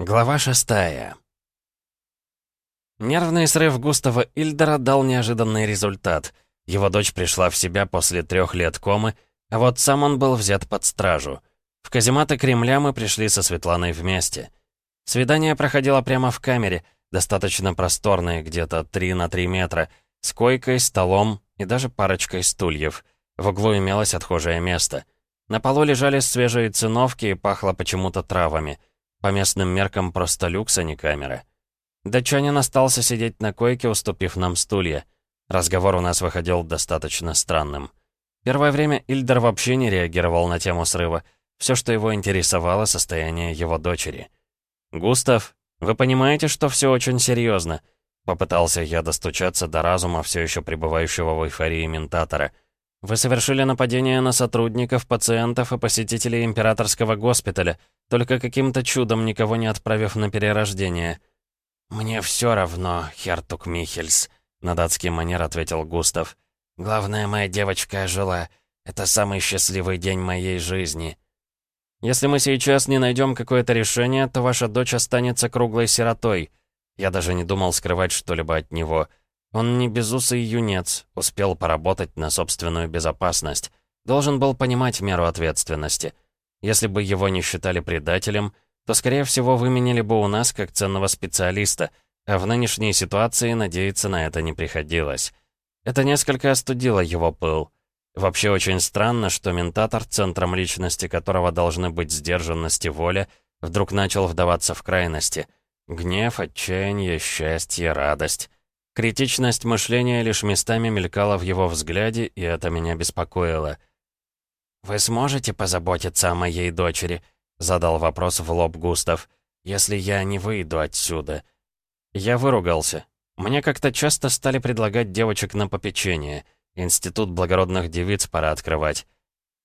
Глава шестая. Нервный срыв Густава Ильдера дал неожиданный результат. Его дочь пришла в себя после трех лет комы, а вот сам он был взят под стражу. В казематы Кремля мы пришли со Светланой вместе. Свидание проходило прямо в камере, достаточно просторной, где-то 3 на 3 метра, с койкой, столом и даже парочкой стульев. В углу имелось отхожее место. На полу лежали свежие циновки и пахло почему-то травами — по местным меркам просто люкс, а не камера. Датчанин остался сидеть на койке, уступив нам стулья. Разговор у нас выходил достаточно странным. Первое время Ильдер вообще не реагировал на тему срыва. Все, что его интересовало, состояние его дочери. «Густав, вы понимаете, что все очень серьезно?» Попытался я достучаться до разума все еще пребывающего в эйфории ментатора — вы совершили нападение на сотрудников, пациентов и посетителей императорского госпиталя, только каким-то чудом никого не отправив на перерождение. «Мне все равно, Хертук Михельс», — на датский манер ответил Густав. «Главное, моя девочка жила. Это самый счастливый день моей жизни». «Если мы сейчас не найдем какое-то решение, то ваша дочь останется круглой сиротой». Я даже не думал скрывать что-либо от него — он не безусый юнец, успел поработать на собственную безопасность. Должен был понимать меру ответственности. Если бы его не считали предателем, то, скорее всего, выменили бы у нас как ценного специалиста, а в нынешней ситуации надеяться на это не приходилось. Это несколько остудило его пыл. Вообще очень странно, что ментатор, центром личности которого должны быть сдержанность и воля, вдруг начал вдаваться в крайности. Гнев, отчаяние, счастье, радость. Критичность мышления лишь местами мелькала в его взгляде, и это меня беспокоило. «Вы сможете позаботиться о моей дочери?» — задал вопрос в лоб Густав. «Если я не выйду отсюда». Я выругался. Мне как-то часто стали предлагать девочек на попечение. Институт благородных девиц пора открывать.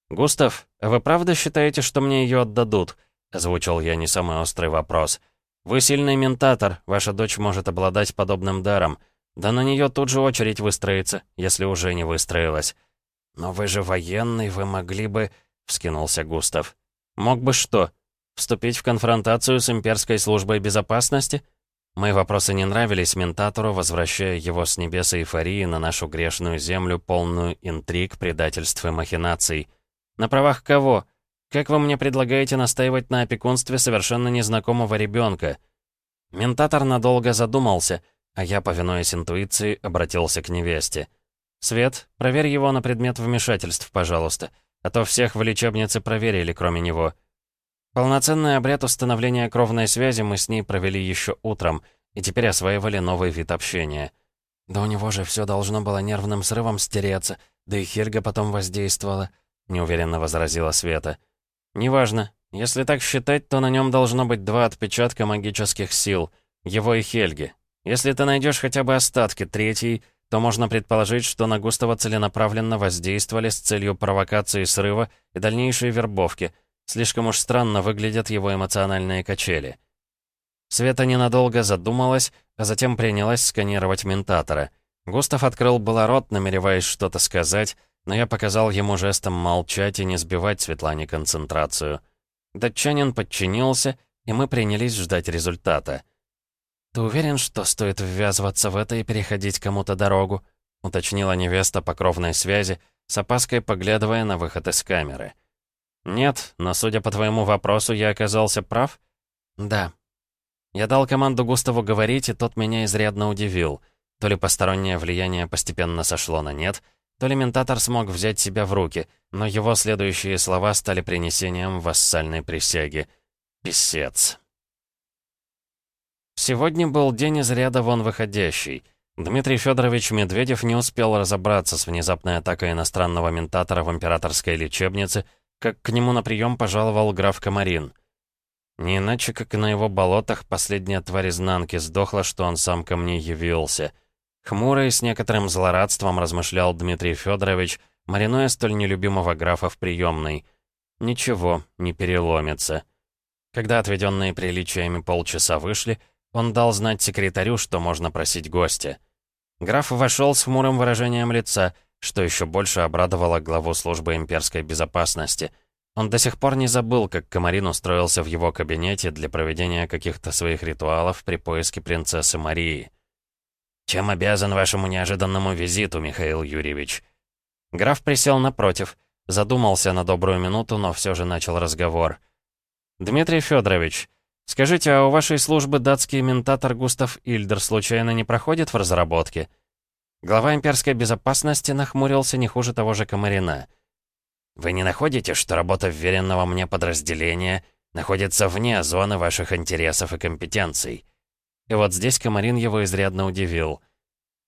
«Густав, вы правда считаете, что мне ее отдадут?» — озвучил я не самый острый вопрос. «Вы сильный ментатор, ваша дочь может обладать подобным даром. Да на нее тут же очередь выстроится, если уже не выстроилась. «Но вы же военный, вы могли бы...» — вскинулся Густав. «Мог бы что? Вступить в конфронтацию с имперской службой безопасности?» Мои вопросы не нравились ментатору, возвращая его с небес эйфории на нашу грешную землю, полную интриг, предательств и махинаций. «На правах кого? Как вы мне предлагаете настаивать на опекунстве совершенно незнакомого ребенка?» Ментатор надолго задумался — а я, повинуясь интуиции, обратился к невесте. «Свет, проверь его на предмет вмешательств, пожалуйста, а то всех в лечебнице проверили, кроме него». Полноценный обряд установления кровной связи мы с ней провели еще утром, и теперь осваивали новый вид общения. «Да у него же все должно было нервным срывом стереться, да и Хельга потом воздействовала», — неуверенно возразила Света. «Неважно. Если так считать, то на нем должно быть два отпечатка магических сил, его и Хельги, если ты найдешь хотя бы остатки третьей, то можно предположить, что на Густава целенаправленно воздействовали с целью провокации срыва и дальнейшей вербовки. Слишком уж странно выглядят его эмоциональные качели. Света ненадолго задумалась, а затем принялась сканировать ментатора. Густав открыл было рот, намереваясь что-то сказать, но я показал ему жестом молчать и не сбивать Светлане концентрацию. Датчанин подчинился, и мы принялись ждать результата. «Ты уверен, что стоит ввязываться в это и переходить кому-то дорогу?» — уточнила невеста по кровной связи, с опаской поглядывая на выход из камеры. «Нет, но, судя по твоему вопросу, я оказался прав?» «Да». Я дал команду Густаву говорить, и тот меня изрядно удивил. То ли постороннее влияние постепенно сошло на нет, то ли ментатор смог взять себя в руки, но его следующие слова стали принесением вассальной присяги. «Писец». Сегодня был день из ряда вон выходящий. Дмитрий Федорович Медведев не успел разобраться с внезапной атакой иностранного ментатора в императорской лечебнице, как к нему на прием пожаловал граф Комарин. Не иначе, как на его болотах, последняя тварь изнанки сдохла, что он сам ко мне явился. Хмуро и с некоторым злорадством размышлял Дмитрий Федорович, маринуя столь нелюбимого графа в приемной. Ничего, не переломится. Когда отведенные приличиями полчаса вышли, он дал знать секретарю, что можно просить гостя. Граф вошел с хмурым выражением лица, что еще больше обрадовало главу службы имперской безопасности. Он до сих пор не забыл, как Камарин устроился в его кабинете для проведения каких-то своих ритуалов при поиске принцессы Марии. «Чем обязан вашему неожиданному визиту, Михаил Юрьевич?» Граф присел напротив, задумался на добрую минуту, но все же начал разговор. «Дмитрий Федорович, скажите, а у вашей службы датский ментатор Густав Ильдер случайно не проходит в разработке?» Глава имперской безопасности нахмурился не хуже того же Комарина — вы не находите, что работа вверенного мне подразделения находится вне зоны ваших интересов и компетенций?» И вот здесь Комарин его изрядно удивил.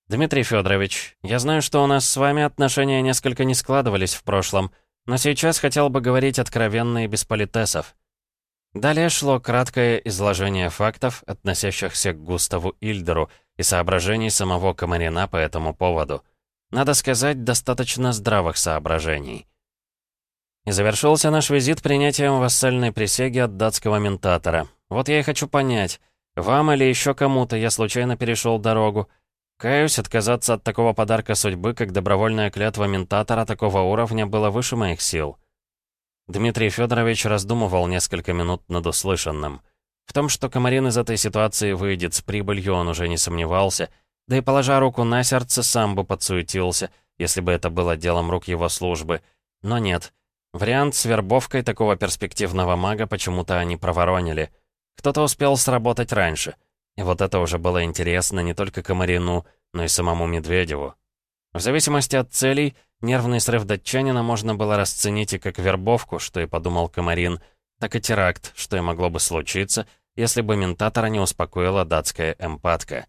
«Дмитрий Федорович, я знаю, что у нас с вами отношения несколько не складывались в прошлом, но сейчас хотел бы говорить откровенно и без политесов». Далее шло краткое изложение фактов, относящихся к Густаву Ильдеру, и соображений самого Комарина по этому поводу. Надо сказать, достаточно здравых соображений. И завершился наш визит принятием вассальной присяги от датского ментатора. Вот я и хочу понять, вам или еще кому-то я случайно перешел дорогу. Каюсь, отказаться от такого подарка судьбы, как добровольная клятва ментатора такого уровня, было выше моих сил. Дмитрий Федорович раздумывал несколько минут над услышанным. В том, что Комарин из этой ситуации выйдет с прибылью, он уже не сомневался, да и, положа руку на сердце, сам бы подсуетился, если бы это было делом рук его службы. Но нет — Вариант с вербовкой такого перспективного мага почему-то они проворонили. Кто-то успел сработать раньше. И вот это уже было интересно не только Комарину, но и самому Медведеву. В зависимости от целей, нервный срыв датчанина можно было расценить и как вербовку, что и подумал Комарин, так и теракт, что и могло бы случиться, если бы ментатора не успокоила датская эмпатка.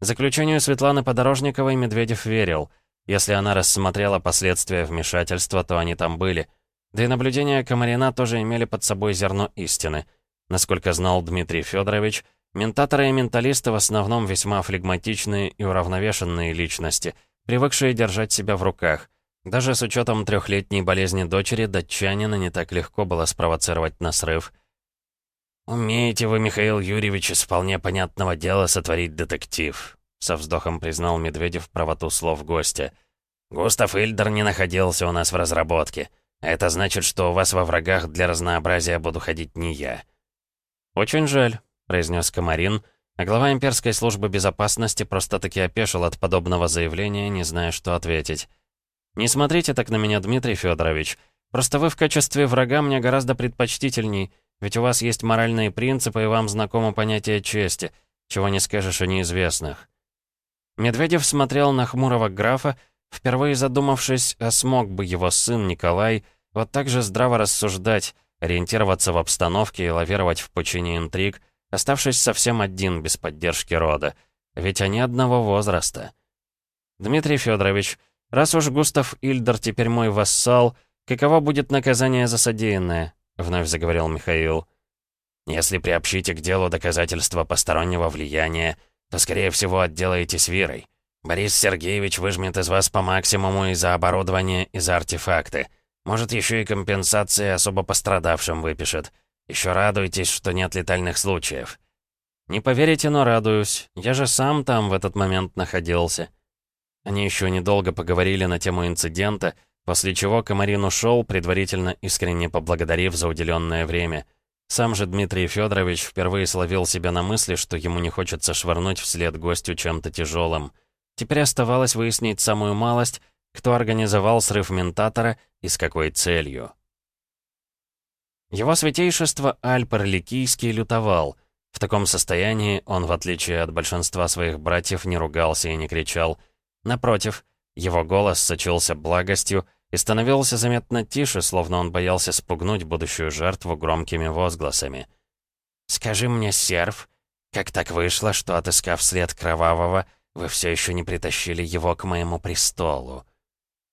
Заключению Светланы Подорожниковой Медведев верил. Если она рассмотрела последствия вмешательства, то они там были — да и наблюдения Комарина тоже имели под собой зерно истины. Насколько знал Дмитрий Федорович, ментаторы и менталисты в основном весьма флегматичные и уравновешенные личности, привыкшие держать себя в руках. Даже с учетом трехлетней болезни дочери, датчанина не так легко было спровоцировать на срыв. «Умеете вы, Михаил Юрьевич, из вполне понятного дела сотворить детектив», со вздохом признал Медведев правоту слов гостя. «Густав Ильдер не находился у нас в разработке». Это значит, что у вас во врагах для разнообразия буду ходить не я». «Очень жаль», — произнес Комарин, а глава имперской службы безопасности просто-таки опешил от подобного заявления, не зная, что ответить. «Не смотрите так на меня, Дмитрий Федорович. Просто вы в качестве врага мне гораздо предпочтительней, ведь у вас есть моральные принципы и вам знакомо понятие чести, чего не скажешь о неизвестных». Медведев смотрел на хмурого графа, Впервые задумавшись, а смог бы его сын Николай вот так же здраво рассуждать, ориентироваться в обстановке и лавировать в пучине интриг, оставшись совсем один, без поддержки рода. Ведь они одного возраста. «Дмитрий Федорович, раз уж Густав Ильдер теперь мой вассал, каково будет наказание за содеянное?» — вновь заговорил Михаил. «Если приобщите к делу доказательства постороннего влияния, то, скорее всего, отделаетесь верой. Борис Сергеевич выжмет из вас по максимуму и за оборудование, и за артефакты. Может, еще и компенсации особо пострадавшим выпишет. Еще радуйтесь, что нет летальных случаев. Не поверите, но радуюсь. Я же сам там в этот момент находился. Они еще недолго поговорили на тему инцидента, после чего Комарин ушел, предварительно искренне поблагодарив за уделенное время. Сам же Дмитрий Федорович впервые словил себя на мысли, что ему не хочется швырнуть вслед гостю чем-то тяжелым. Теперь оставалось выяснить самую малость, кто организовал срыв ментатора и с какой целью. Его святейшество Альпер Ликийский лютовал. В таком состоянии он, в отличие от большинства своих братьев, не ругался и не кричал. Напротив, его голос сочился благостью и становился заметно тише, словно он боялся спугнуть будущую жертву громкими возгласами. «Скажи мне, серв, как так вышло, что, отыскав след кровавого, вы все еще не притащили его к моему престолу».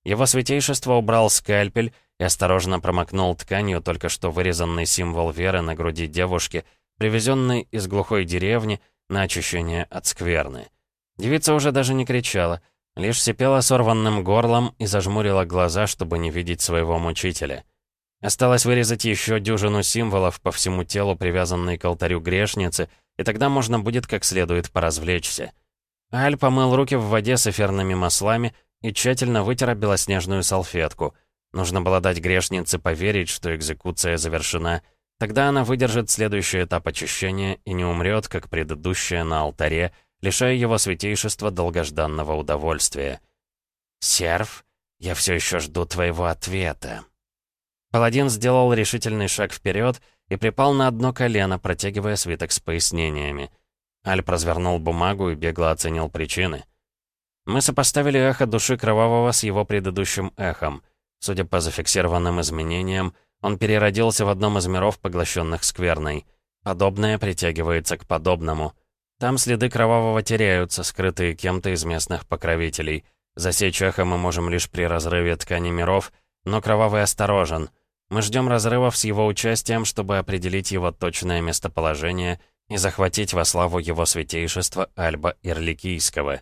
Его святейшество убрал скальпель и осторожно промокнул тканью только что вырезанный символ веры на груди девушки, привезенный из глухой деревни на очищение от скверны. Девица уже даже не кричала, лишь сипела сорванным горлом и зажмурила глаза, чтобы не видеть своего мучителя. Осталось вырезать еще дюжину символов по всему телу, привязанной к алтарю грешницы, и тогда можно будет как следует поразвлечься. Аль помыл руки в воде с эфирными маслами и тщательно вытер белоснежную салфетку. Нужно было дать грешнице поверить, что экзекуция завершена. Тогда она выдержит следующий этап очищения и не умрет, как предыдущая на алтаре, лишая его святейшества долгожданного удовольствия. «Серв, я все еще жду твоего ответа». Паладин сделал решительный шаг вперед и припал на одно колено, протягивая свиток с пояснениями. Альп развернул бумагу и бегло оценил причины. Мы сопоставили эхо души Кровавого с его предыдущим эхом. Судя по зафиксированным изменениям, он переродился в одном из миров, поглощенных скверной. Подобное притягивается к подобному. Там следы Кровавого теряются, скрытые кем-то из местных покровителей. Засечь эхо мы можем лишь при разрыве ткани миров, но Кровавый осторожен. Мы ждем разрывов с его участием, чтобы определить его точное местоположение и захватить во славу его святейшества Альба Ирликийского.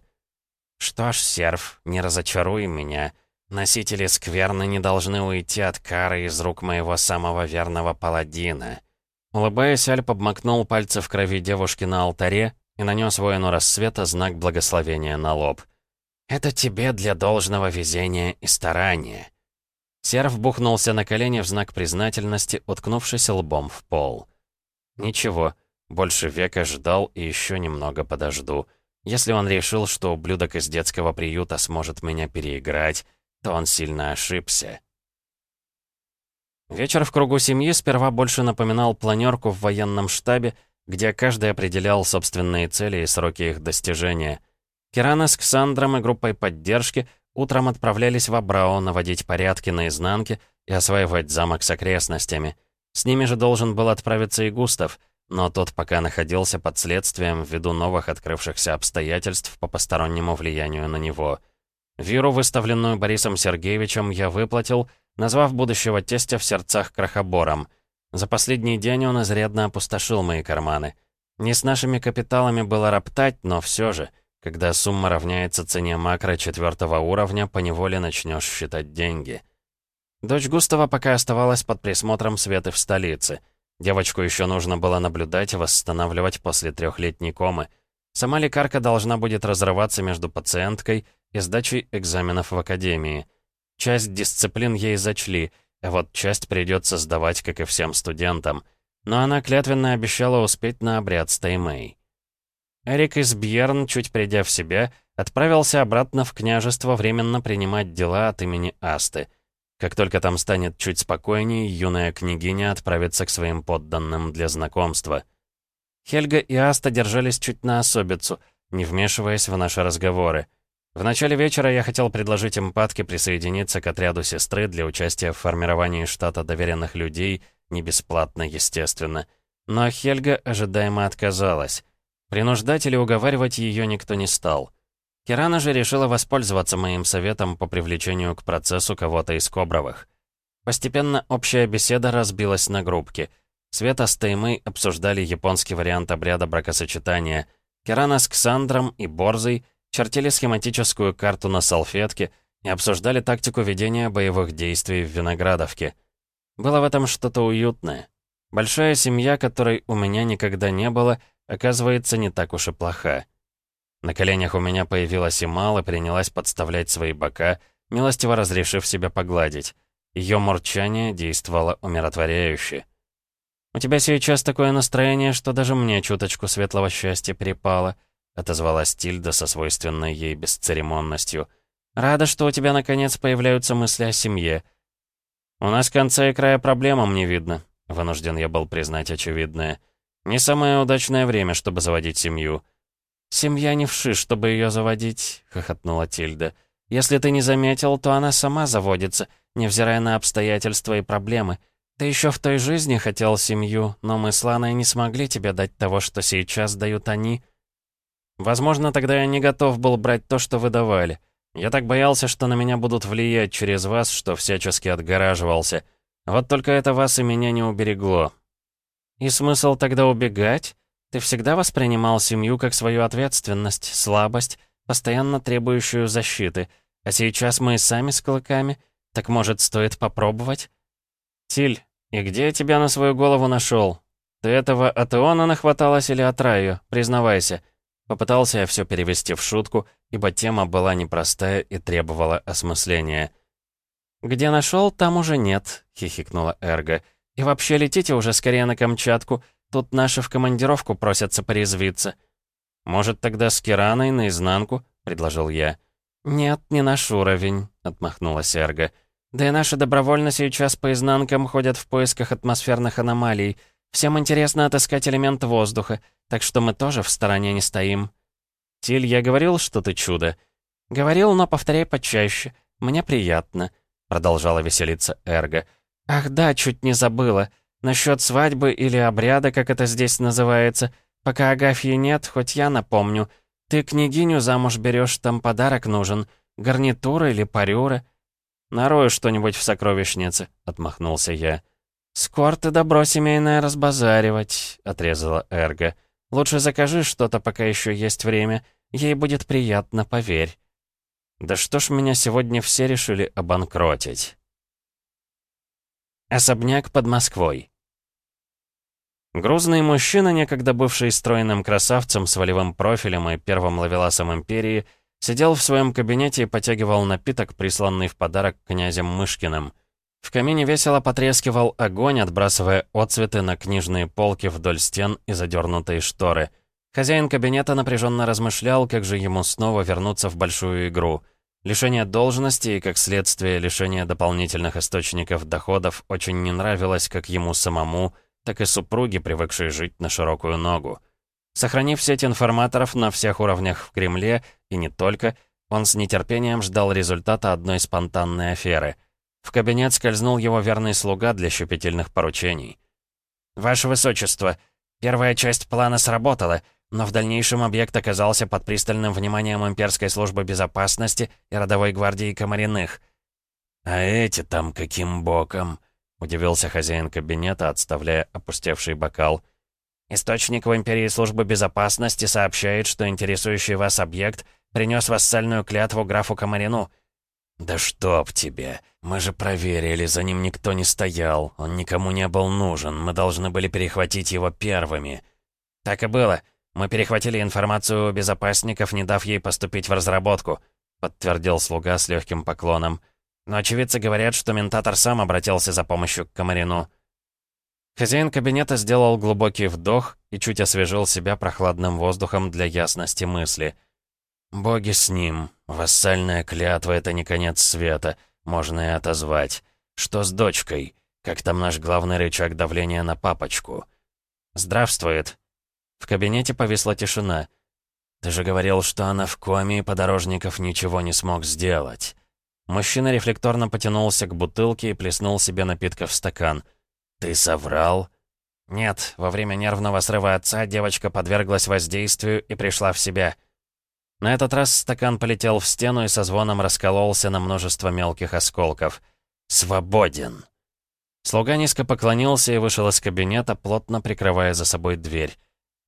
Что ж, серф, не разочаруй меня. Носители скверны не должны уйти от кары из рук моего самого верного паладина. Улыбаясь, Альп обмакнул пальцы в крови девушки на алтаре и нанес воину рассвета знак благословения на лоб. «Это тебе для должного везения и старания». Серф бухнулся на колени в знак признательности, уткнувшись лбом в пол. «Ничего, больше века ждал и еще немного подожду. Если он решил, что ублюдок из детского приюта сможет меня переиграть, то он сильно ошибся». Вечер в кругу семьи сперва больше напоминал планерку в военном штабе, где каждый определял собственные цели и сроки их достижения. Кирана с Ксандром и группой поддержки Утром отправлялись в Абрау наводить порядки на изнанке и осваивать замок с окрестностями. С ними же должен был отправиться и Густав, но тот пока находился под следствием ввиду новых открывшихся обстоятельств по постороннему влиянию на него. Виру, выставленную Борисом Сергеевичем, я выплатил, назвав будущего тестя в сердцах крохобором. За последний день он изрядно опустошил мои карманы. Не с нашими капиталами было роптать, но все же — когда сумма равняется цене макро четвертого уровня, поневоле начнешь считать деньги. Дочь Густава пока оставалась под присмотром Светы в столице. Девочку еще нужно было наблюдать и восстанавливать после трехлетней комы. Сама лекарка должна будет разрываться между пациенткой и сдачей экзаменов в академии. Часть дисциплин ей зачли, вот часть придется сдавать, как и всем студентам. Но она клятвенно обещала успеть на обряд с Таймэй. Эрик из Бьерн, чуть придя в себя, отправился обратно в княжество временно принимать дела от имени Асты. Как только там станет чуть спокойнее, юная княгиня отправится к своим подданным для знакомства. Хельга и Аста держались чуть на особицу, не вмешиваясь в наши разговоры. В начале вечера я хотел предложить эмпатке присоединиться к отряду сестры для участия в формировании штата доверенных людей, не бесплатно, естественно. Но Хельга ожидаемо отказалась. Принуждать или уговаривать ее никто не стал. Кирана же решила воспользоваться моим советом по привлечению к процессу кого-то из Кобровых. Постепенно общая беседа разбилась на группки. Света с Таймой обсуждали японский вариант обряда бракосочетания. Кирана с Ксандром и Борзой чертили схематическую карту на салфетке и обсуждали тактику ведения боевых действий в Виноградовке. Было в этом что-то уютное. Большая семья, которой у меня никогда не было — оказывается, не так уж и плоха. На коленях у меня появилась и принялась подставлять свои бока, милостиво разрешив себя погладить. Ее мурчание действовало умиротворяюще. «У тебя сейчас такое настроение, что даже мне чуточку светлого счастья перепало», отозвалась Тильда со свойственной ей бесцеремонностью. «Рада, что у тебя наконец появляются мысли о семье». «У нас конца и края проблемам не видно», — вынужден я был признать очевидное. Не самое удачное время, чтобы заводить семью». «Семья не вши, чтобы ее заводить», — хохотнула Тильда. «Если ты не заметил, то она сама заводится, невзирая на обстоятельства и проблемы. Ты еще в той жизни хотел семью, но мы с Ланой не смогли тебе дать того, что сейчас дают они». «Возможно, тогда я не готов был брать то, что вы давали. Я так боялся, что на меня будут влиять через вас, что всячески отгораживался. Вот только это вас и меня не уберегло. «И смысл тогда убегать? Ты всегда воспринимал семью как свою ответственность, слабость, постоянно требующую защиты. А сейчас мы и сами с клыками. Так может, стоит попробовать?» «Тиль, и где я тебя на свою голову нашел? Ты этого от Иона нахваталась или от Раю? Признавайся». Попытался я все перевести в шутку, ибо тема была непростая и требовала осмысления. «Где нашел, там уже нет», — хихикнула Эрго. «И вообще летите уже скорее на Камчатку. Тут наши в командировку просятся порезвиться». «Может, тогда с Кираной наизнанку?» — предложил я. «Нет, не наш уровень», — отмахнулась Эрго. «Да и наши добровольно сейчас по изнанкам ходят в поисках атмосферных аномалий. Всем интересно отыскать элемент воздуха, так что мы тоже в стороне не стоим». «Тиль, я говорил, что ты чудо?» «Говорил, но повторяй почаще. Мне приятно», — продолжала веселиться Эрго. «Ах да, чуть не забыла. Насчет свадьбы или обряда, как это здесь называется. Пока Агафьи нет, хоть я напомню. Ты княгиню замуж берешь, там подарок нужен. Гарнитура или парюра?» «Нарою что-нибудь в сокровищнице», — отмахнулся я. «Скоро ты добро семейное разбазаривать», — отрезала Эрго. «Лучше закажи что-то, пока еще есть время. Ей будет приятно, поверь». Да что ж меня сегодня все решили обанкротить? Особняк под Москвой. Грузный мужчина, некогда бывший стройным красавцем с волевым профилем и первым ловеласом империи, сидел в своем кабинете и потягивал напиток, присланный в подарок князем Мышкиным. В камине весело потрескивал огонь, отбрасывая отцветы на книжные полки вдоль стен и задернутые шторы — Хозяин кабинета напряженно размышлял, как же ему снова вернуться в большую игру. Лишение должности и, как следствие, лишение дополнительных источников доходов очень не нравилось как ему самому, так и супруге, привыкшей жить на широкую ногу. Сохранив сеть информаторов на всех уровнях в Кремле, и не только, он с нетерпением ждал результата одной спонтанной аферы. В кабинет скользнул его верный слуга для щепетильных поручений. «Ваше Высочество, первая часть плана сработала — но в дальнейшем объект оказался под пристальным вниманием имперской службы безопасности и родовой гвардии Комариных. «А эти там каким боком?» — удивился хозяин кабинета, отставляя опустевший бокал. «Источник в империи службы безопасности сообщает, что интересующий вас объект принес вассальную клятву графу Комарину». «Да чтоб тебе! Мы же проверили, за ним никто не стоял, он никому не был нужен, мы должны были перехватить его первыми». «Так и было». «Мы перехватили информацию у безопасников, не дав ей поступить в разработку», подтвердил слуга с легким поклоном. «Но очевидцы говорят, что ментатор сам обратился за помощью к Комарину». Хозяин кабинета сделал глубокий вдох и чуть освежил себя прохладным воздухом для ясности мысли. «Боги с ним. Вассальная клятва — это не конец света. Можно и отозвать. Что с дочкой? Как там наш главный рычаг давления на папочку?» «Здравствует», в кабинете повисла тишина. «Ты же говорил, что она в коме, и подорожников ничего не смог сделать». Мужчина рефлекторно потянулся к бутылке и плеснул себе напитка в стакан. «Ты соврал?» «Нет, во время нервного срыва отца девочка подверглась воздействию и пришла в себя». На этот раз стакан полетел в стену и со звоном раскололся на множество мелких осколков. «Свободен!» Слуга низко поклонился и вышел из кабинета, плотно прикрывая за собой дверь.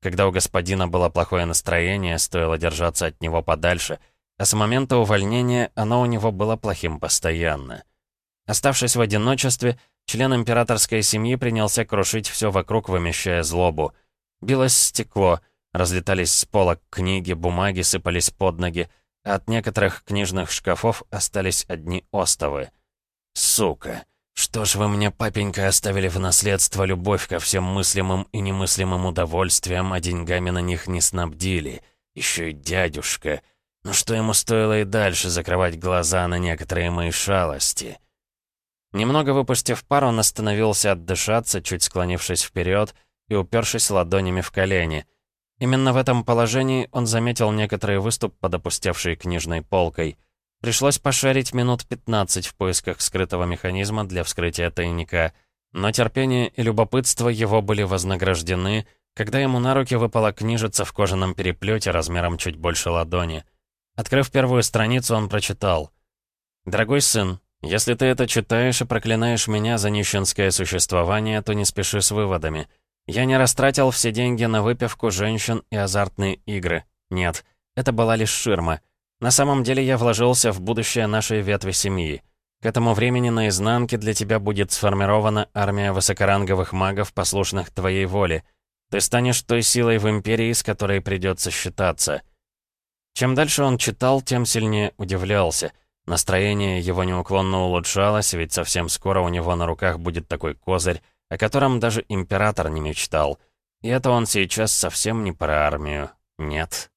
Когда у господина было плохое настроение, стоило держаться от него подальше, а с момента увольнения оно у него было плохим постоянно. Оставшись в одиночестве, член императорской семьи принялся крушить все вокруг, вымещая злобу. Билось стекло, разлетались с полок книги, бумаги сыпались под ноги, а от некоторых книжных шкафов остались одни остовы. «Сука!» «Что ж вы мне, папенька, оставили в наследство любовь ко всем мыслимым и немыслимым удовольствиям, а деньгами на них не снабдили? Еще и дядюшка. Ну что ему стоило и дальше закрывать глаза на некоторые мои шалости?» Немного выпустив пар, он остановился отдышаться, чуть склонившись вперед и упершись ладонями в колени. Именно в этом положении он заметил некоторый выступ под опустевшей книжной полкой — Пришлось пошарить минут 15 в поисках скрытого механизма для вскрытия тайника, но терпение и любопытство его были вознаграждены, когда ему на руки выпала книжица в кожаном переплете размером чуть больше ладони. Открыв первую страницу, он прочитал. «Дорогой сын, если ты это читаешь и проклинаешь меня за нищенское существование, то не спеши с выводами. Я не растратил все деньги на выпивку, женщин и азартные игры. Нет, это была лишь ширма. На самом деле я вложился в будущее нашей ветви семьи. К этому времени на изнанке для тебя будет сформирована армия высокоранговых магов, послушных твоей воле. Ты станешь той силой в Империи, с которой придется считаться. Чем дальше он читал, тем сильнее удивлялся. Настроение его неуклонно улучшалось, ведь совсем скоро у него на руках будет такой козырь, о котором даже император не мечтал. И это он сейчас совсем не про армию. Нет.